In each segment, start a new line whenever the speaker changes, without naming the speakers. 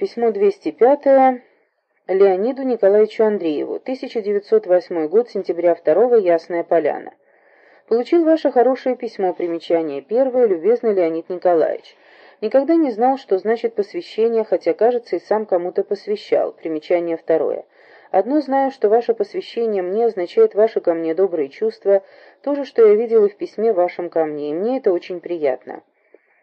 Письмо 205 Леониду Николаевичу Андрееву. 1908 год, сентября 2 Ясная Поляна. Получил ваше хорошее письмо, примечание первое, любезный Леонид Николаевич. Никогда не знал, что значит посвящение, хотя, кажется, и сам кому-то посвящал. Примечание второе. Одно знаю, что ваше посвящение мне означает ваши ко мне добрые чувства, то же, что я видел и в письме вашем ко мне, и мне это очень приятно.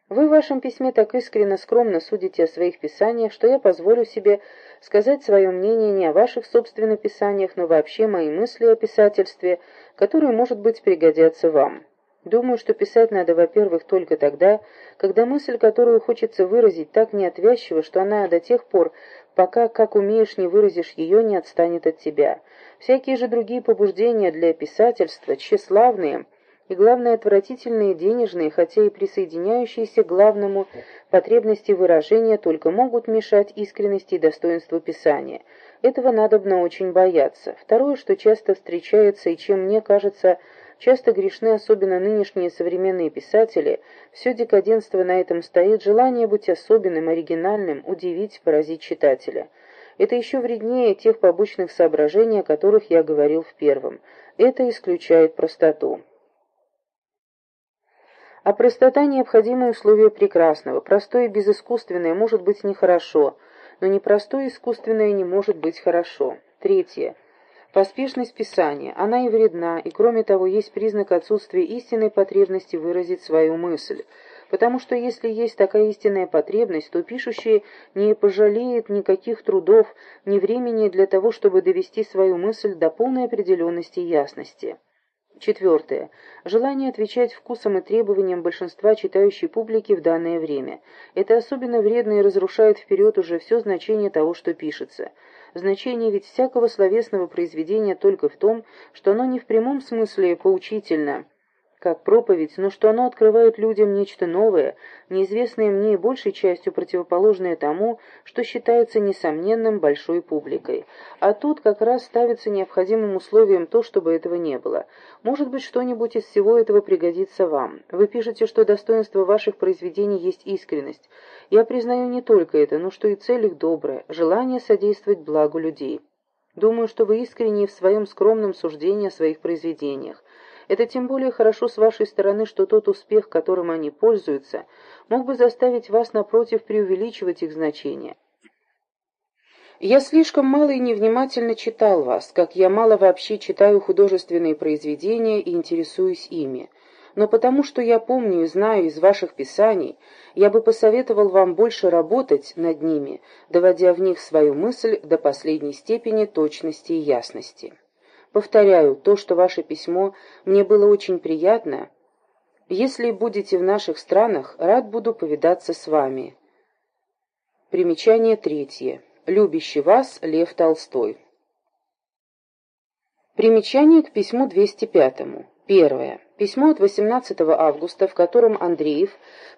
Вы в вашем письме так искренно скромно судите о своих писаниях, что я позволю себе сказать свое мнение не о ваших собственных писаниях, но вообще мои мысли о писательстве, которые, может быть, пригодятся вам. Думаю, что писать надо, во-первых, только тогда, когда мысль, которую хочется выразить, так неотвязчива, что она до тех пор, пока, как умеешь, не выразишь ее, не отстанет от тебя. Всякие же другие побуждения для писательства, тщеславные – и, главное, отвратительные денежные, хотя и присоединяющиеся к главному потребности выражения, только могут мешать искренности и достоинству писания. Этого надобно очень бояться. Второе, что часто встречается и чем мне кажется часто грешны особенно нынешние современные писатели, все декаденство на этом стоит, желание быть особенным, оригинальным, удивить, поразить читателя. Это еще вреднее тех побочных соображений, о которых я говорил в первом. Это исключает простоту. А простота – необходимое условие прекрасного. Простое и безыскусственное может быть нехорошо, но непростое искусственное не может быть хорошо. Третье. Поспешность писания. Она и вредна, и кроме того есть признак отсутствия истинной потребности выразить свою мысль. Потому что если есть такая истинная потребность, то пишущий не пожалеет никаких трудов, ни времени для того, чтобы довести свою мысль до полной определенности и ясности. Четвертое. Желание отвечать вкусам и требованиям большинства читающей публики в данное время. Это особенно вредно и разрушает вперед уже все значение того, что пишется. Значение ведь всякого словесного произведения только в том, что оно не в прямом смысле поучительно – как проповедь, но что оно открывает людям нечто новое, неизвестное мне и большей частью противоположное тому, что считается несомненным большой публикой. А тут как раз ставится необходимым условием то, чтобы этого не было. Может быть, что-нибудь из всего этого пригодится вам. Вы пишете, что достоинство ваших произведений есть искренность. Я признаю не только это, но что и цель их добрая, желание содействовать благу людей. Думаю, что вы искренне в своем скромном суждении о своих произведениях. Это тем более хорошо с вашей стороны, что тот успех, которым они пользуются, мог бы заставить вас, напротив, преувеличивать их значение. Я слишком мало и невнимательно читал вас, как я мало вообще читаю художественные произведения и интересуюсь ими. Но потому что я помню и знаю из ваших писаний, я бы посоветовал вам больше работать над ними, доводя в них свою мысль до последней степени точности и ясности. Повторяю, то, что ваше письмо мне было очень приятно. Если будете в наших странах, рад буду повидаться с вами. Примечание третье. Любящий вас Лев Толстой. Примечание к письму 205. Первое. Письмо от 18 августа, в котором Андреев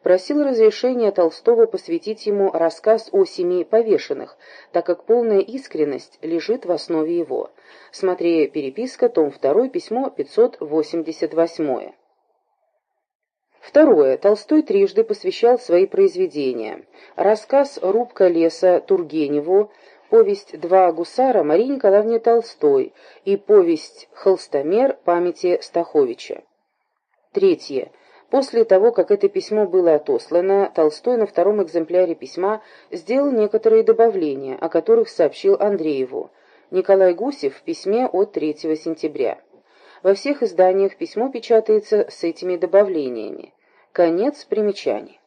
просил разрешения Толстого посвятить ему рассказ о семи повешенных, так как полная искренность лежит в основе его. Смотри переписка, том 2, письмо 588. Второе. Толстой трижды посвящал свои произведения. Рассказ «Рубка леса» Тургеневу, повесть «Два гусара» Марии Николаевне Толстой и повесть «Холстомер» памяти Стаховича. Третье. После того, как это письмо было отослано, Толстой на втором экземпляре письма сделал некоторые добавления, о которых сообщил Андрееву. Николай Гусев в письме от 3 сентября. Во всех изданиях письмо печатается с этими добавлениями. Конец примечаний.